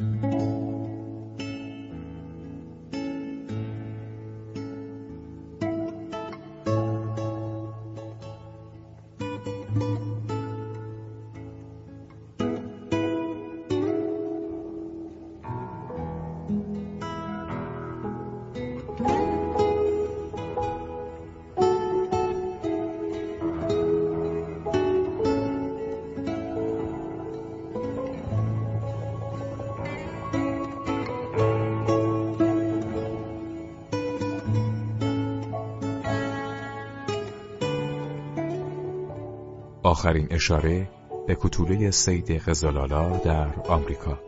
うん آخرین اشاره به کتوله سید قزلالا در آمریکا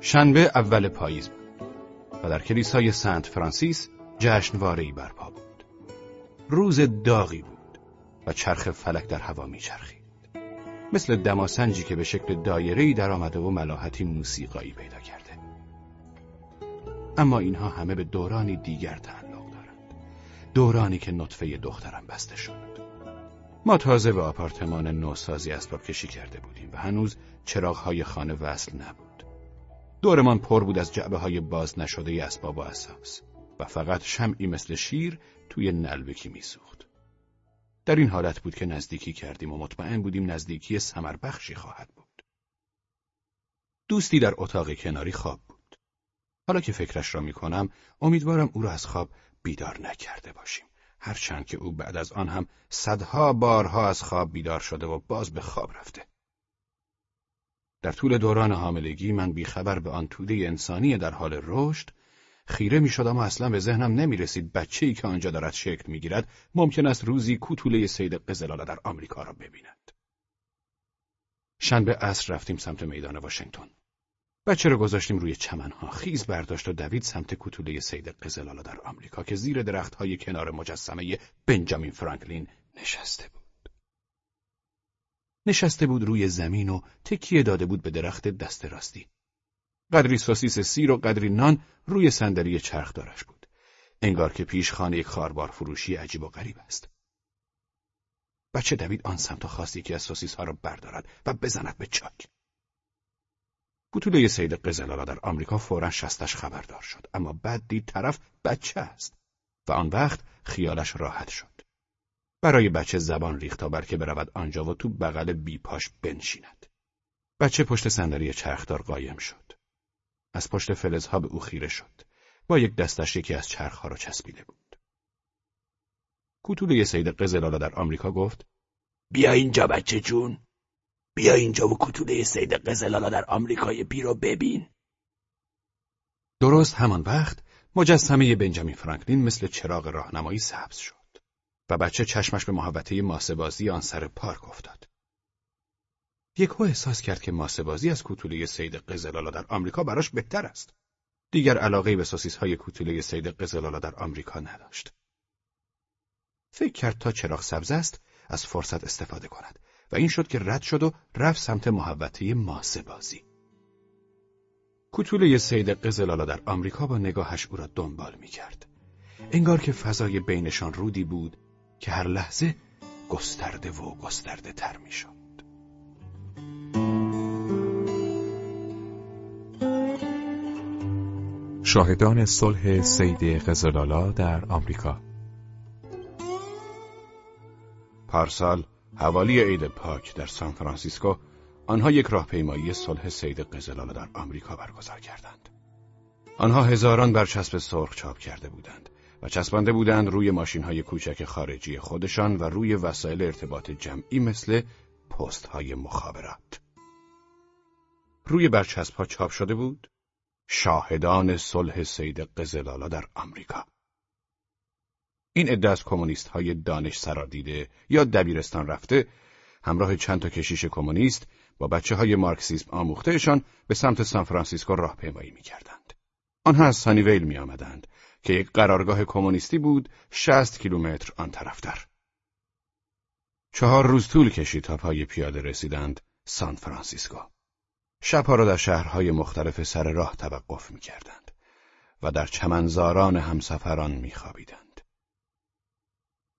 شنبه اول پاییز بود و در کلیسای سنت فرانسیس جشنواره‌ای برپا بود. روز داغی بود و چرخ فلک در هوا میچرخید. مثل دماسنجی که به شکل دایره‌ای در آمده و ملاحتی موسیقایی پیدا کرده. اما اینها همه به دورانی دیگر تعلق دورانی که نطفه دخترم بسته شد. ما تازه به آپارتمان نوسازی اسباب کشی کرده بودیم و هنوز چراغهای خانه وصل نبود. دورمان پر بود از جعبه های باز نشده اسباب و اساس و فقط شمعی مثل شیر توی نلبکی میسوخت. در این حالت بود که نزدیکی کردیم و مطمئن بودیم نزدیکی سمر بخشی خواهد بود. دوستی در اتاق کناری خواب بود. حالا که فکرش را می‌کنم امیدوارم او را از خواب بیدار نکرده باشیم هرچند که او بعد از آن هم صدها بارها از خواب بیدار شده و باز به خواب رفته در طول دوران حاملگی من بیخبر به آن توده انسانی در حال رشد خیره می شدم و اصلا به ذهنم نمی رسید بچه ای که آنجا دارد شکل می گیرد ممکن است روزی کوتوله سید قزلاله در آمریکا را ببیند. شنبه عصر رفتیم سمت میدان واشنگتن. بچه رو گذاشتیم روی چمنها خیز برداشت و دوید سمت کتوله سید قزلالا در آمریکا که زیر درختهای کنار مجسمه بنجامین فرانکلین نشسته بود. نشسته بود روی زمین و تکیه داده بود به درخت دست راستی. قدری سوسیس سیر و قدری نان روی صندلی چرخ دارش بود. انگار که پیش خانه یک خاربار فروشی عجیب و غریب است. بچه دوید آن سمت خواست یکی از سوسیس ها را بردارد و بزند به چاک. کوتوله سید قزلالا در آمریکا فورا شستش خبردار شد. اما بعد دید طرف بچه است و آن وقت خیالش راحت شد. برای بچه زبان ریخت تا برکه برود آنجا و تو بغل بیپاش بنشیند. بچه پشت صندلی چرخدار قایم شد. از پشت فلزها به او خیره شد. با یک دستش یکی از چرخها را چسبیده بود. کوتوله سید قزلالا در آمریکا گفت بیا اینجا بچه جون. بیا اینجا و کتوله سید قزلالا در آمریکای پی رو ببین. درست همان وقت مجسمه بنجامین فرانکلین مثل چراغ راهنمایی سبز شد و بچه چشمش به محوطه ماسهبازی آن سر پارک افتاد. یکو احساس کرد که ماسهبازی از کوتوله سید قزلالا در آمریکا براش بهتر است. دیگر علاقه به سوسیس های کوتوله سید قزلالا در آمریکا نداشت. فکر کرد تا چراغ سبز است از فرصت استفاده کند و این شد که رد شد و رفت سمت محوطه ماسه بازی. کتوله سید قزلالا در آمریکا با نگاهش او را دنبال می کرد. انگار که فضای بینشان رودی بود که هر لحظه گسترده و گسترده تر می شد. شاهدان صلح سید قزلالا در آمریکا پارسال حوالی عید پاک در سان فرانسیسکو آنها یک راهپیمایی صلح سید قزلالا در آمریکا برگزار کردند. آنها هزاران برچسب سرخ چاپ کرده بودند و چسبانده بودند روی ماشین های کوچک خارجی خودشان و روی وسایل ارتباط جمعی مثل پست های مخابرات. روی برچسب ها چاپ شده بود شاهدان صلح سید قزلالا در آمریکا. این عده از کمونیست های دانش سرادیده یا دبیرستان رفته همراه چند تا کشیش کمونیست با بچه های مارکسیسم آموختهشان به سمت سان فرانسیسکو راهپیمایی می‌کردند. آنها از سانیویل می آمدند که یک قرارگاه کمونیستی بود شست کیلومتر آن طرفتر. چهار روز طول کشید تا پای پیاده رسیدند سان فرانسیسکو. شبها را در شهرهای مختلف سر راه توقف می کردند و در چمنزاران همسفران می خوابیدند.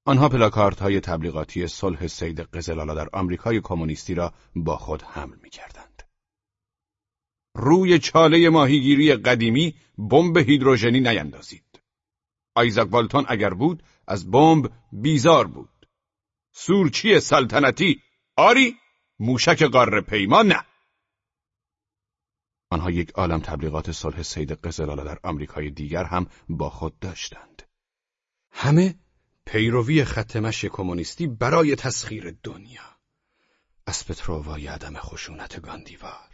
آنها پلاکارت های تبلیغاتی صلح سید قزلالا در آمریکای کمونیستی را با خود حمل می کردند. روی چاله ماهیگیری قدیمی بمب هیدروژنی نیندازید. آیزاک والتون اگر بود از بمب بیزار بود. سورچی سلطنتی آری موشک قاره پیما نه. آنها یک عالم تبلیغات صلح سید قزلالا در آمریکای دیگر هم با خود داشتند. همه پیروی خط مشی کمونیستی برای تسخیر دنیا. از پترووای عدم خشونت گاندیوار.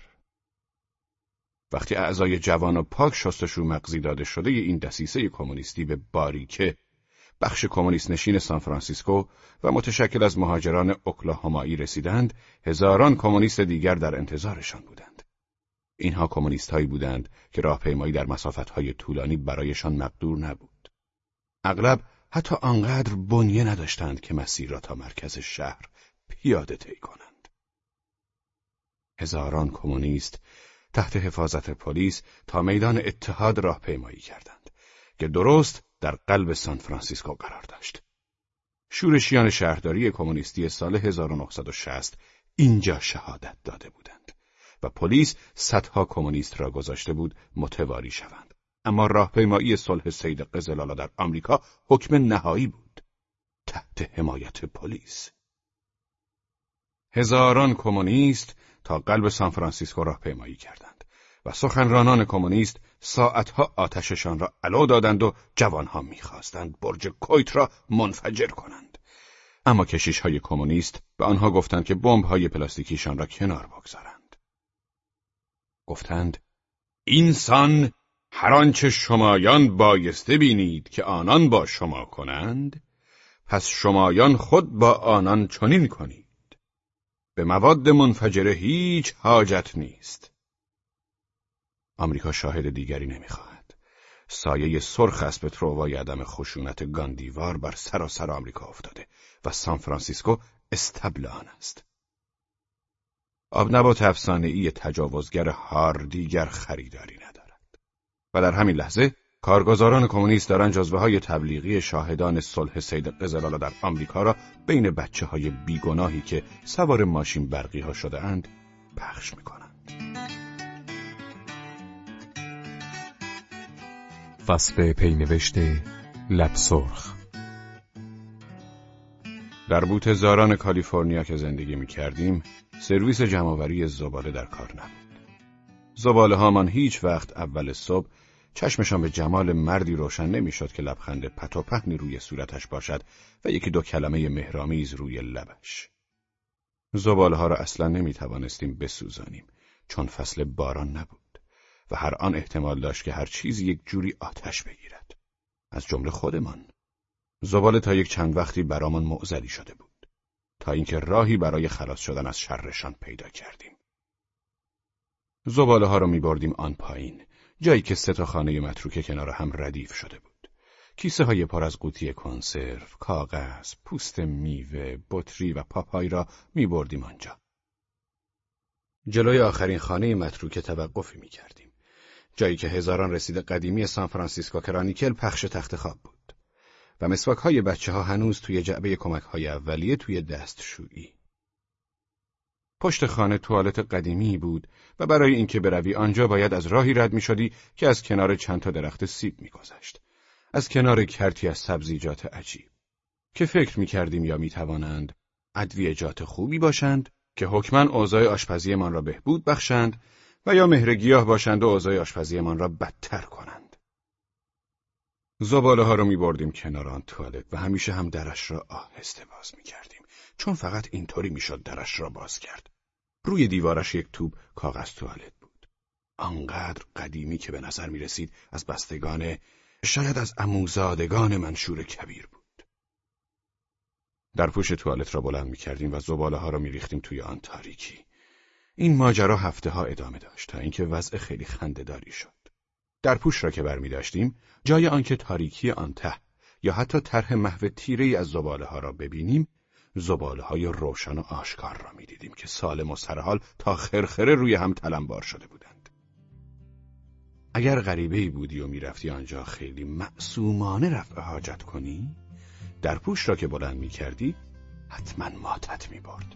وقتی اعضای جوان و پاک شستشو مغزی داده شده این دسیسه کمونیستی به باریکه بخش کمونیست نشین سان فرانسیسکو و متشکل از مهاجران اوکلاهامایی رسیدند، هزاران کمونیست دیگر در انتظارشان بودند. اینها کمونیست هایی بودند که راهپیمایی در مسافت های طولانی برایشان مقدور نبود. اغلب حتی آنقدر بنیه نداشتند که مسیر را تا مرکز شهر پیاده طی کنند. هزاران کمونیست تحت حفاظت پلیس تا میدان اتحاد راهپیمایی کردند که درست در قلب سان فرانسیسکو قرار داشت. شورشیان شهرداری کمونیستی سال 1960 اینجا شهادت داده بودند و پلیس صدها کمونیست را گذاشته بود متواری شوند. اما راهپیمایی صلح سید قزلالا در آمریکا حکم نهایی بود تحت حمایت پلیس. هزاران کمونیست تا قلب سان فرانسیسکو راهپیمایی کردند و سخنرانان کمونیست ساعتها آتششان را علو دادند و جوانها می‌خواستند برج کویت را منفجر کنند. اما کشیش های کمونیست به آنها گفتند که بمب های پلاستیکیشان را کنار بگذارند. گفتند اینسان هر آنچه شمایان بایسته بینید که آنان با شما کنند پس شمایان خود با آنان چنین کنید. به مواد منفجره هیچ حاجت نیست. آمریکا شاهد دیگری نمی‌خواهد. سایه سرخ از پترووای عدم خشونت گاندیوار بر سراسر آمریکا افتاده و سان فرانسیسکو استبل آن است آبنبات افسانهای تجاوزگر هار دیگر خریداری و در همین لحظه کارگزاران کمونیست دارن جزوه های تبلیغی شاهدان صلح سید قزلالا در آمریکا را بین بچه های بیگناهی که سوار ماشین برقی ها شده اند پخش می کنند. فصل پینوشت لب سرخ در بوت زاران کالیفرنیا که زندگی می کردیم سرویس جمعآوری زباله در کار نبود. زباله هامان هیچ وقت اول صبح چشمشان به جمال مردی روشن نمی‌شد که لبخند پت و پهنی روی صورتش باشد و یکی دو کلمه مهرامیز روی لبش. زباله ها را اصلا نمی توانستیم بسوزانیم چون فصل باران نبود و هر آن احتمال داشت که هر چیزی یک جوری آتش بگیرد. از جمله خودمان. زباله تا یک چند وقتی برامان معزلی شده بود تا اینکه راهی برای خلاص شدن از شرشان پیدا کردیم. زباله ها را می بردیم آن پایین جایی که سه تا خانه متروکه کنار هم ردیف شده بود. کیسه های پر از قوطی کنسرو، کاغذ، پوست میوه، بطری و پاپای را می بردیم آنجا. جلوی آخرین خانه متروکه توقفی می کردیم. جایی که هزاران رسید قدیمی سان فرانسیسکو کرانیکل پخش تخت خواب بود. و مسواک های بچه ها هنوز توی جعبه کمک های اولیه توی دستشویی. پشت خانه توالت قدیمی بود و برای اینکه بروی آنجا باید از راهی رد می شدی که از کنار چند تا درخت سیب میگذشت. از کنار کرتی از سبزیجات عجیب که فکر می کردیم یا می توانند ادویجات خوبی باشند که حکما اوضاع آشپزیمان را بهبود بخشند و یا مهرگیاه باشند و اوضاع آشپزیمان را بدتر کنند. زباله ها رو می بردیم کنار آن توالت و همیشه هم درش را آهسته باز می کردیم. چون فقط اینطوری می‌شد درش را باز کرد. روی دیوارش یک توب کاغذ توالت بود. آنقدر قدیمی که به نظر می رسید از بستگان شاید از اموزادگان منشور کبیر بود. در پوش توالت را بلند می کردیم و زباله ها را می ریختیم توی آن تاریکی. این ماجرا هفته ها ادامه داشت تا اینکه وضع خیلی خندهداری شد. در پوش را که برمی داشتیم جای آنکه تاریکی آن ته یا حتی طرح محو تیره از زباله ها را ببینیم زباله های روشن و آشکار را می‌دیدیم که سالم و سرحال تا خرخره روی هم تلمبار شده بودند. اگر غریبه بودی و می‌رفتی آنجا خیلی معصومانه رفع حاجت کنی، در پوش را که بلند می کردی، حتما ماتت می برد.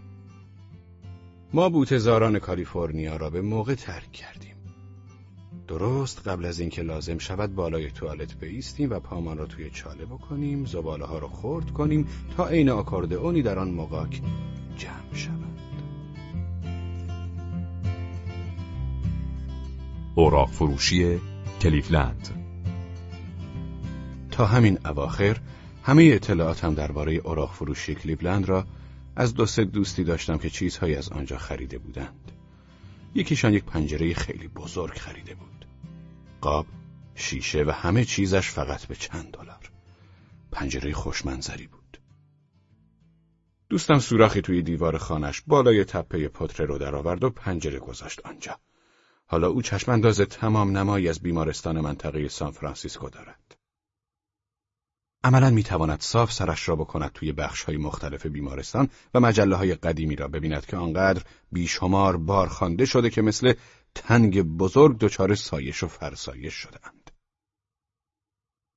ما بوتزاران کالیفرنیا را به موقع ترک کردیم. درست قبل از اینکه لازم شود بالای توالت بیستیم و پامان را توی چاله بکنیم زباله ها را خرد کنیم تا عین آکاردئونی در آن مقاک جمع شود. اوراق فروشی کلیفلند. تا همین اواخر همه اطلاعاتم درباره اوراق فروشی کلیفلند را از دو سه دوستی داشتم که چیزهایی از آنجا خریده بودند. یکیشان یک پنجره خیلی بزرگ خریده بود. قاب، شیشه و همه چیزش فقط به چند دلار. پنجره خوشمنظری بود. دوستم سوراخی توی دیوار خانش بالای تپه پتره رو درآورد و پنجره گذاشت آنجا. حالا او چشمانداز تمام نمایی از بیمارستان منطقه سان فرانسیسکو دارد. عملا می‌تواند صاف سرش را بکند توی بخش های مختلف بیمارستان و مجله های قدیمی را ببیند که آنقدر بیشمار بار خوانده شده که مثل تنگ بزرگ دچار سایش و فرسایش شدهاند.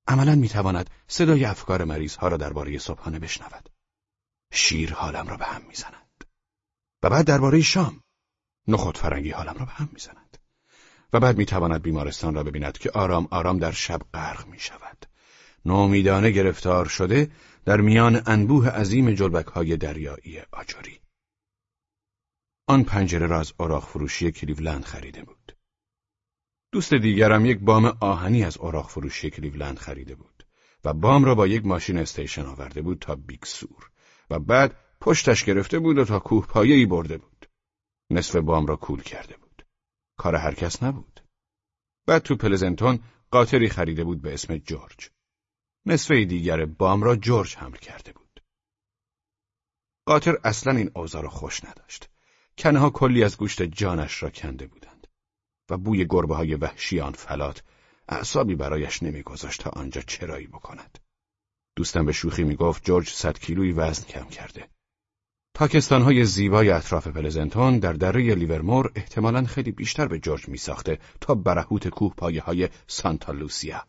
عملا می‌تواند صدای افکار مریض ها را درباره صبحانه بشنود. شیر حالم را به هم می‌زند. و بعد درباره شام نخود فرنگی حالم را به هم می‌زند. و بعد می‌تواند بیمارستان را ببیند که آرام آرام در شب غرق می شود. نومیدانه گرفتار شده در میان انبوه عظیم جلبک های دریایی آجوری. آن پنجره را از اوراق فروشی کلیولند خریده بود. دوست دیگرم یک بام آهنی از اوراق فروشی کلیولند خریده بود و بام را با یک ماشین استیشن آورده بود تا بیکسور و بعد پشتش گرفته بود و تا کوه پایه‌ای برده بود. نصف بام را کول کرده بود. کار هر کس نبود. بعد تو پلزنتون قاطری خریده بود به اسم جورج. نصفه دیگر بام را جورج حمل کرده بود. قاطر اصلا این اوضاع را خوش نداشت. کنها کلی از گوشت جانش را کنده بودند و بوی گربه های وحشی آن فلات اعصابی برایش نمیگذاشت تا آنجا چرایی بکند. دوستم به شوخی می‌گفت جورج صد کیلویی وزن کم کرده. پاکستانهای زیبای اطراف پلزنتون در دره لیورمور احتمالا خیلی بیشتر به جورج می ساخته تا برهوت کوه پایه های سانتا لوسیا.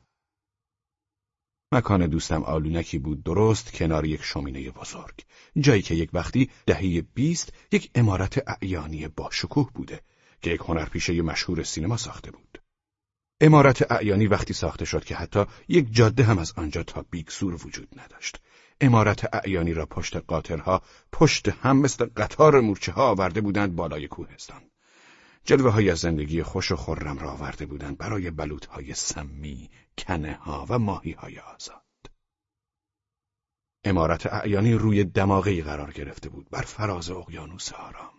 مکان دوستم آلونکی بود درست کنار یک شومینه بزرگ جایی که یک وقتی دهی بیست یک امارت اعیانی با شکوه بوده که یک هنرپیشه مشهور سینما ساخته بود. امارت اعیانی وقتی ساخته شد که حتی یک جاده هم از آنجا تا بیکسور وجود نداشت امارت اعیانی را پشت قاطرها پشت هم مثل قطار مورچه ها آورده بودند بالای کوهستان. جلوه های زندگی خوش و خرم را آورده بودند برای بلوط های سمی، کنه ها و ماهی های آزاد. امارت اعیانی روی دماغی قرار گرفته بود بر فراز اقیانوس آرام.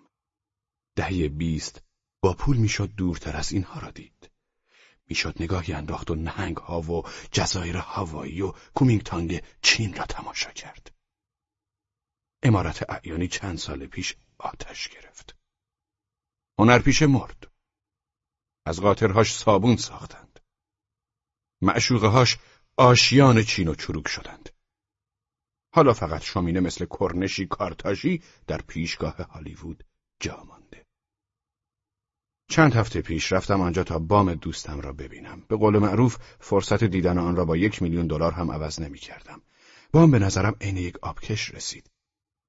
دهی بیست با پول می‌شد دورتر از اینها را دید. می‌شد نگاهی انداخت و نهنگ ها و جزایر هوایی و کومینگتانگ چین را تماشا کرد. امارت اعیانی چند سال پیش آتش گرفت. هنرپیشه مرد. از قاطرهاش صابون ساختند. معشوقه هاش آشیان چین و چروک شدند. حالا فقط شامینه مثل کرنشی کارتاژی در پیشگاه هالیوود جا مانده. چند هفته پیش رفتم آنجا تا بام دوستم را ببینم. به قول معروف فرصت دیدن آن را با یک میلیون دلار هم عوض نمی کردم. بام به نظرم عین یک آبکش رسید.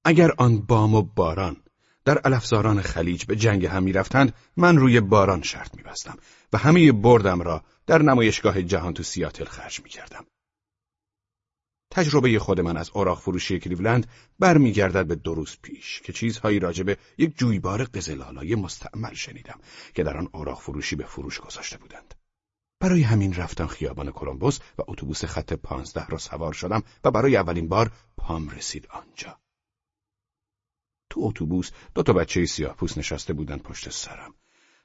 اگر آن بام و باران در الافزاران خلیج به جنگ هم می‌رفتند من روی باران شرط میبستم و همه بردم را در نمایشگاه جهان تو سیاتل خرج می‌کردم. تجربه خود من از اوراق فروشی کلیولند برمیگردد به دو روز پیش که چیزهایی راجبه یک جویبار قزلالای مستعمل شنیدم که در آن اوراق فروشی به فروش گذاشته بودند. برای همین رفتم خیابان کلمبوس و اتوبوس خط پانزده را سوار شدم و برای اولین بار پام رسید آنجا. تو اتوبوس دو تا بچه سیاه پوست نشسته بودند پشت سرم.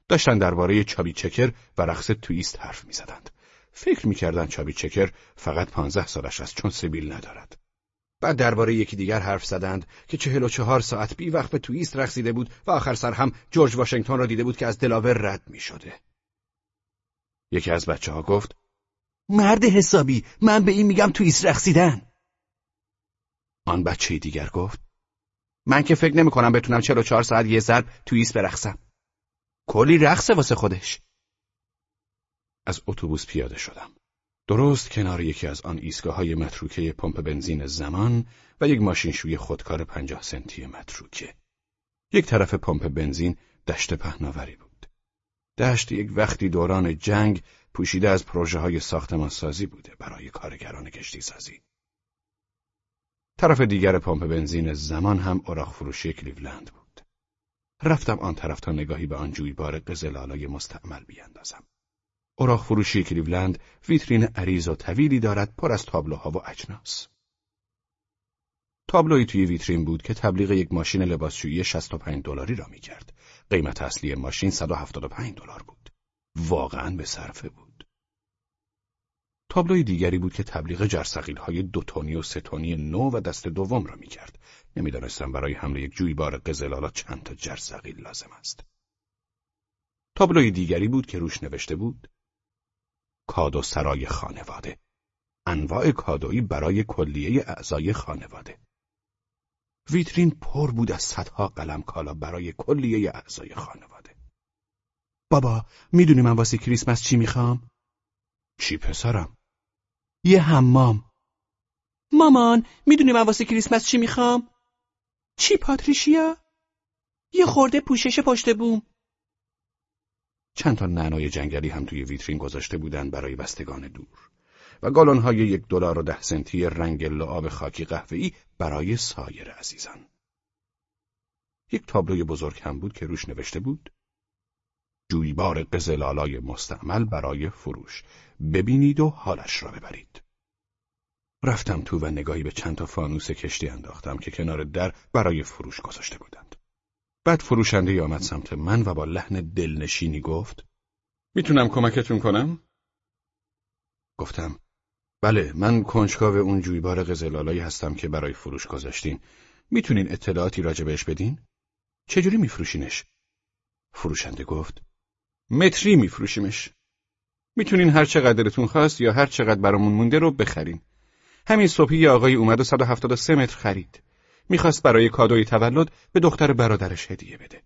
داشتن درباره چابی چکر و رقص تویست حرف می‌زدند. فکر می‌کردن چابی چکر فقط پانزده سالش است چون سبیل ندارد. بعد درباره یکی دیگر حرف زدند که چهل و چهار ساعت بی وقت به تویست رقصیده بود و آخر سر هم جورج واشنگتن را دیده بود که از دلاور رد می شده. یکی از بچه ها گفت مرد حسابی من به این میگم تویست رقصیدن. آن بچه دیگر گفت من که فکر نمی کنم بتونم چهل و چهار ساعت یه ضرب تویست برقصم. کلی رقصه واسه خودش. از اتوبوس پیاده شدم. درست کنار یکی از آن ایستگاه های متروکه پمپ بنزین زمان و یک ماشینشوی خودکار پنجاه سنتی متروکه. یک طرف پمپ بنزین دشت پهناوری بود. دشت یک وقتی دوران جنگ پوشیده از پروژه های ساختمان سازی بوده برای کارگران کشتی سازی. طرف دیگر پمپ بنزین زمان هم اوراق فروشی کلیولند بود. رفتم آن طرف تا نگاهی به آن جویبار قزلالای مستعمل بیاندازم. اوراق فروشی کلیولند ویترین عریض و طویلی دارد پر از تابلوها و اجناس. تابلوی توی ویترین بود که تبلیغ یک ماشین لباسشویی 65 دلاری را می‌کرد. قیمت اصلی ماشین 175 دلار بود. واقعا به صرفه بود. تابلوی دیگری بود که تبلیغ جرسقیل های دو تونی و سه تونی نو و دست دوم را می‌کرد. نمی‌دانستم برای حمله یک جویبار قزلالا چند تا جرسقیل لازم است. تابلوی دیگری بود که روش نوشته بود کادو سرای خانواده انواع کادویی برای کلیه اعضای خانواده ویترین پر بود از صدها قلم کالا برای کلیه اعضای خانواده بابا می‌دونی من واسه کریسمس چی می‌خوام؟ چی پسرم؟ یه حمام مامان می‌دونی من واسه کریسمس چی می‌خوام؟ چی پاتریشیا؟ یه خورده پوشش پشت بوم چند تا نعنای جنگلی هم توی ویترین گذاشته بودن برای بستگان دور و گالونهای یک دلار و ده سنتی رنگ لعاب خاکی قهوه‌ای برای سایر عزیزان. یک تابلوی بزرگ هم بود که روش نوشته بود جویبار قزلالای مستعمل برای فروش ببینید و حالش را ببرید. رفتم تو و نگاهی به چند تا فانوس کشتی انداختم که کنار در برای فروش گذاشته بودند. بعد فروشنده آمد سمت من و با لحن دلنشینی گفت می‌تونم کمکتون کنم؟ گفتم بله من کنجکاو اون جویبار قزلالایی هستم که برای فروش گذاشتین می‌تونین اطلاعاتی راجع بهش بدین؟ چجوری میفروشینش؟ فروشنده گفت متری میفروشیمش می‌تونین هر چقدرتون خواست یا هر چقدر برامون مونده رو بخرین همین صبحی آقای اومد و 173 متر خرید می‌خواست برای کادوی تولد به دختر برادرش هدیه بده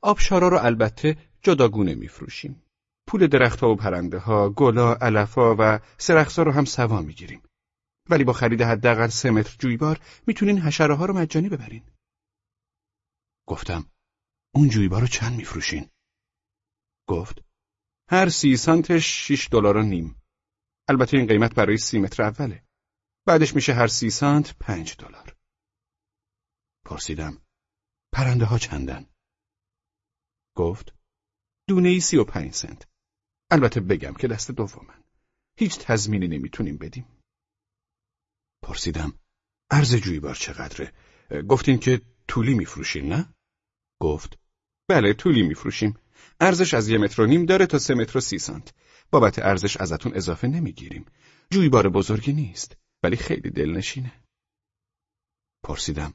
آبشارا رو البته جداگونه میفروشیم پول درختها و پرنده ها، گلا، علفا و سرخسا رو هم سوا می‌گیریم. ولی با خرید حداقل سه متر جویبار می‌تونین حشره ها رو مجانی ببرین. گفتم اون جویبار رو چند میفروشین؟ گفت هر سی سانتش شیش دلار و نیم. البته این قیمت برای سی متر اوله. بعدش میشه هر سی سانت پنج دلار. پرسیدم پرنده ها چندن؟ گفت دونه ای سی و پنج سنت. البته بگم که دست دومن. هیچ تضمینی نمی‌تونیم بدیم. پرسیدم ارز جویبار چقدره؟ گفتین که طولی میفروشین نه؟ گفت بله طولی میفروشیم. ارزش از یه متر و نیم داره تا سه متر و سی سانت. بابت ارزش ازتون اضافه نمی‌گیریم. جویبار بزرگی نیست ولی خیلی دلنشینه. پرسیدم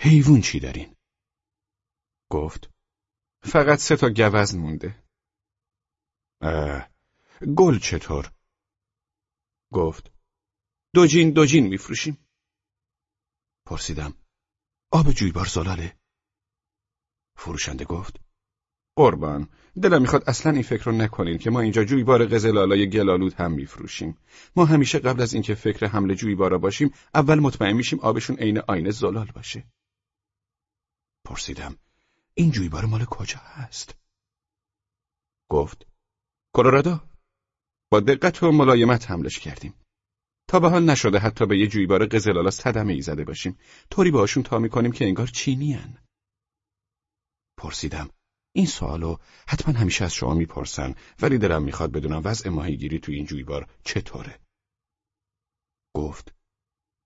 حیوون چی دارین؟ گفت فقط سه تا گوزن مونده. گل چطور؟ گفت دوجین دوجین میفروشیم. پرسیدم آب جویبار زلاله؟ فروشنده گفت قربان دلم می‌خواد اصلا این فکر رو نکنین که ما اینجا جویبار قزلالای گلالود هم میفروشیم. ما همیشه قبل از اینکه فکر حمله جویبارا باشیم اول مطمئن میشیم آبشون عین آینه زلال باشه. پرسیدم این جویبار مال کجا هست؟ گفت کلرادو. با دقت و ملایمت حملش کردیم. تا به حال نشده حتی به یه جویبار قزلالا صدمه ای زده باشیم. طوری باشون تا می‌کنیم که انگار چینی هن. پرسیدم این سوالو حتما همیشه از شما می‌پرسن ولی دلم می‌خواد بدونم وضع ماهیگیری تو این جویبار چطوره گفت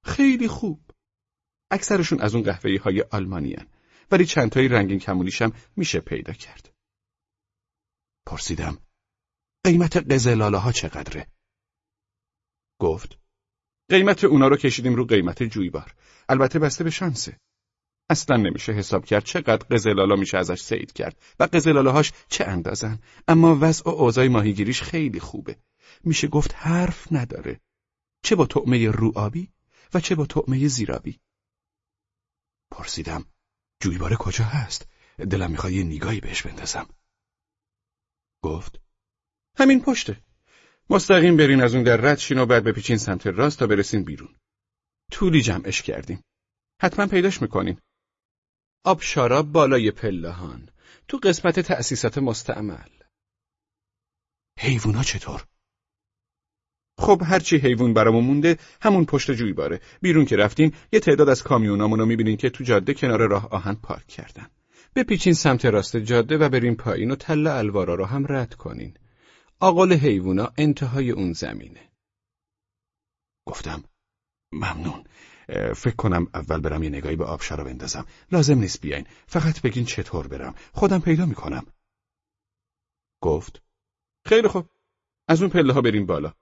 خیلی خوب اکثرشون از اون قهوه‌ای های آلمانی هن. ولی چندتایی رنگین کمولیشم میشه پیدا کرد پرسیدم قیمت قزلاله ها چقدره؟ گفت قیمت اونا رو کشیدیم رو قیمت جویبار البته بسته به شانسه اصلا نمیشه حساب کرد چقدر قزلالا میشه ازش سید کرد و قزلاله هاش چه اندازن اما وضع و اوضاع ماهیگیریش خیلی خوبه میشه گفت حرف نداره چه با طعمه روآبی و چه با طعمه زیرابی پرسیدم جویبار کجا هست دلم می‌خواد یه نگاهی بهش بندازم گفت همین پشته. مستقیم برین از اون در رد شین و بعد بپیچین سمت راست تا برسین بیرون. طولی جمعش کردیم. حتما پیداش می‌کنین. آب شاراب بالای پلهان. تو قسمت تأسیسات مستعمل. حیوونا چطور؟ خب هرچی حیوان برامون مونده همون پشت جویباره بیرون که رفتیم یه تعداد از کامیونامونو می‌بینین که تو جاده کنار راه آهن پارک کردن. بپیچین سمت راست جاده و بریم پایین و تل الوارا رو هم رد کنین. آقل حیوونا انتهای اون زمینه. گفتم ممنون. فکر کنم اول برم یه نگاهی به آبشارا بندازم. لازم نیست بیاین. فقط بگین چطور برم. خودم پیدا می‌کنم. گفت خیلی خوب. از اون پله ها بریم بالا.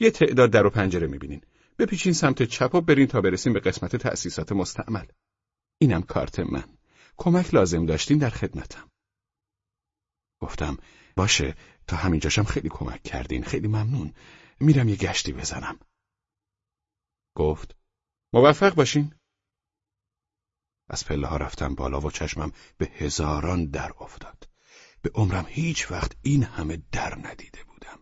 یه تعداد در و پنجره می‌بینین. بپیچین سمت چپ و برین تا برسیم به قسمت تأسیسات مستعمل. اینم کارت من. کمک لازم داشتین در خدمتم. گفتم باشه تا همینجاشم خیلی کمک کردین. خیلی ممنون. میرم یه گشتی بزنم. گفت موفق باشین. از پله ها رفتم بالا و چشمم به هزاران در افتاد. به عمرم هیچ وقت این همه در ندیده بودم.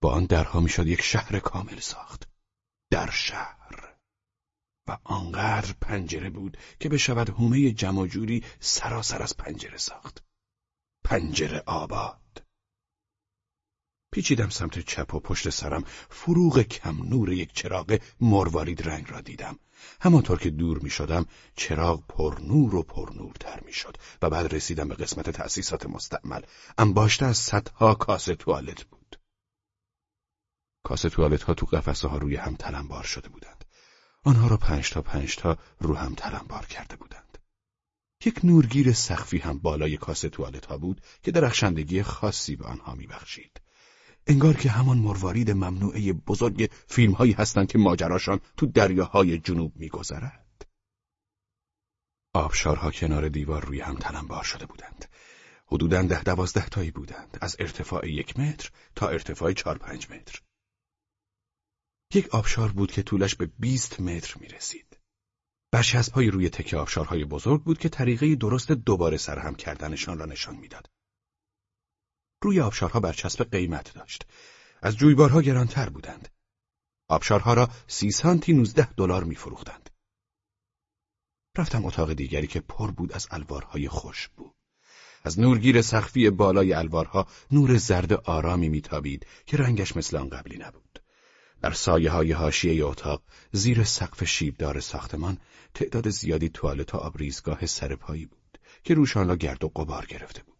با آن درها می‌شد یک شهر کامل ساخت. در شهر. و آنقدر پنجره بود که بشود هومه جماجوری سراسر از پنجره ساخت. پنجره آباد. پیچیدم سمت چپ و پشت سرم. فروغ کم نور یک چراغ مروارید رنگ را دیدم. همانطور که دور می شدم چراغ پر نور و پر نورتر می شد و بعد رسیدم به قسمت تأسیسات مستعمل. انباشته از صدها کاسه توالت بود. کاسه توالت ها تو قفسه ها روی هم تلمبار شده بودند. آنها را پنج تا پنج تا رو هم تلمبار کرده بودند. یک نورگیر سخفی هم بالای کاسه توالت ها بود که درخشندگی خاصی به آنها میبخشید. انگار که همان مروارید ممنوعه بزرگ فیلم هایی هستند که ماجراشان تو دریاهای جنوب میگذرد. آبشارها کنار دیوار روی هم تلمبار شده بودند. حدوداً ده دوازده تایی بودند از ارتفاع یک متر تا ارتفاع چهار پنج متر. یک آبشار بود که طولش به بیست متر می رسید. برچسب روی تکه آبشارهای بزرگ بود که طریقه درست دوباره سرهم کردنشان را نشان می‌داد. روی آبشارها برچسب قیمت داشت. از جویبارها گرانتر بودند. آبشارها را سی سانتی نوزده دلار میفروختند. رفتم اتاق دیگری که پر بود از الوارهای خوشبو. از نورگیر سخفی بالای الوارها نور زرد آرامی میتابید که رنگش مثل آن قبلی نبود. در سایه های هاشیه اتاق زیر سقف شیبدار ساختمان تعداد زیادی توالت و آبریزگاه سرپایی بود که روشان را گرد و غبار گرفته بود.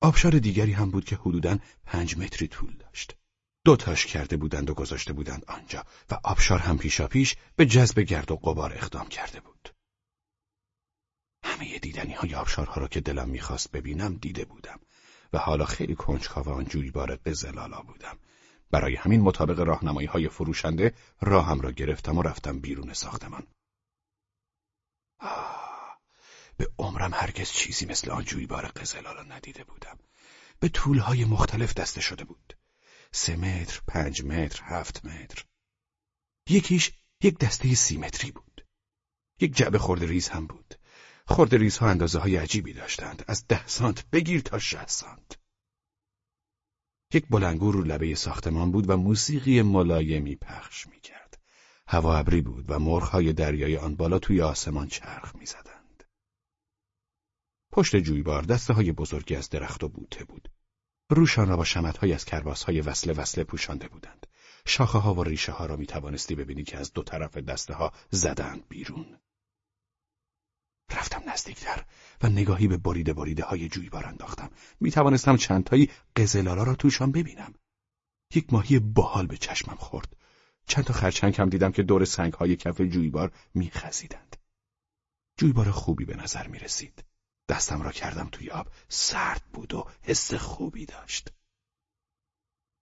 آبشار دیگری هم بود که حدوداً پنج متری طول داشت. دو تاش کرده بودند و گذاشته بودند آنجا و آبشار هم پیشا پیش به جذب گرد و غبار اقدام کرده بود. همه دیدنی های آبشارها را که دلم می‌خواست ببینم دیده بودم و حالا خیلی کنجکاو آن جویبار قزلالا بودم. برای همین مطابق راهنمایی های فروشنده راهم را گرفتم و رفتم بیرون ساختمان. آه به عمرم هرگز چیزی مثل آن جویبار قزلالا ندیده بودم. به طولهای مختلف دسته شده بود. سه متر، پنج متر، هفت متر. یکیش یک دسته سی متری بود. یک جعبه خورده ریز هم بود. خورده ریزها اندازه های عجیبی داشتند. از ده سانت بگیر تا شه سانت. یک بلنگور رو لبه ساختمان بود و موسیقی ملایمی پخش می کرد. هوا ابری بود و مرغهای دریای آن بالا توی آسمان چرخ می زدن. پشت جویبار دسته های بزرگی از درخت و بوته بود. روشان را با های از کرباس های وصله وصله پوشانده بودند. شاخه ها و ریشه ها را می توانستی ببینی که از دو طرف دسته ها زدند بیرون. رفتم نزدیکتر و نگاهی به بریده بریده های جویبار انداختم. می توانستم چندتایی قزلالا را توشان ببینم. یک ماهی باحال به چشمم خورد. چند تا خرچنگ هم دیدم که دور سنگ های کف جویبار می خزیدند. جویبار خوبی به نظر می رسید. دستم را کردم توی آب. سرد بود و حس خوبی داشت.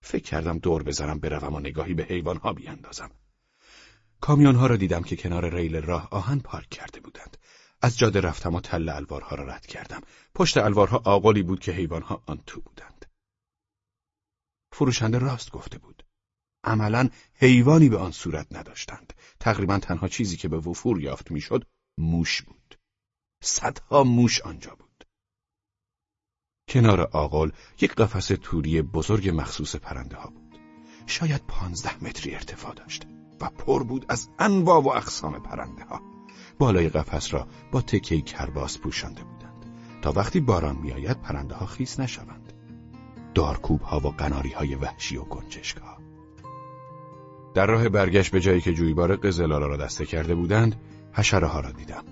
فکر کردم دور بزنم بروم و نگاهی به حیوانها بیاندازم. کامیونها را دیدم که کنار ریل راه آهن پارک کرده بودند. از جاده رفتم و تل الوارها را رد کردم. پشت الوارها آقلی بود که حیوانها آن تو بودند. فروشنده راست گفته بود. عملا حیوانی به آن صورت نداشتند. تقریبا تنها چیزی که به وفور یافت می‌شد موش بود. صدها موش آنجا بود. کنار آقل یک قفس توری بزرگ مخصوص پرنده ها بود. شاید پانزده متری ارتفاع داشت و پر بود از انواع و اقسام پرنده ها. بالای قفس را با تکه کرباس پوشانده بودند تا وقتی باران میآید پرنده ها خیس نشوند دارکوب ها و قناری های وحشی و گنجشک ها در راه برگشت به جایی که جویبار قزلالا را دسته کرده بودند حشره ها را دیدم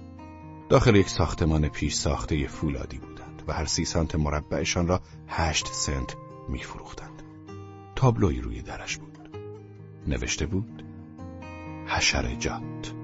داخل یک ساختمان پیش ساخته فولادی بودند و هر سی سانت مربعشان را هشت سنت میفروختند. تابلوی روی درش بود. نوشته بود حشره جات.